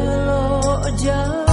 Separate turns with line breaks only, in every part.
Kelok jalan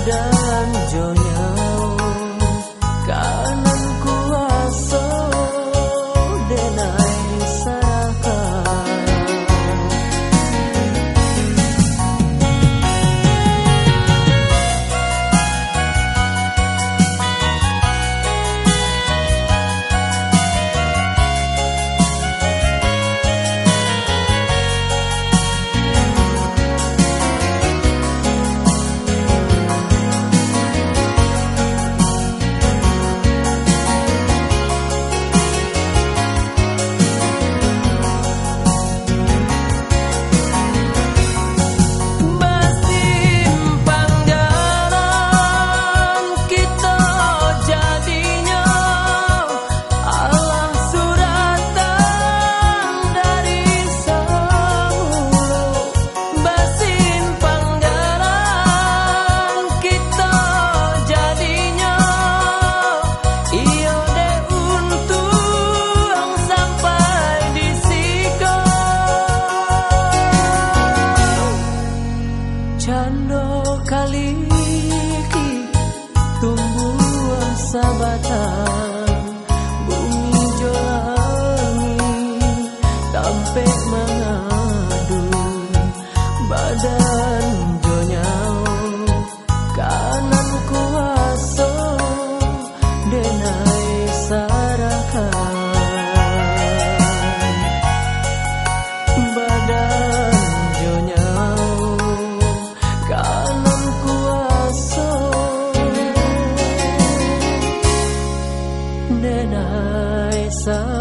dan jonya Sabada. sun.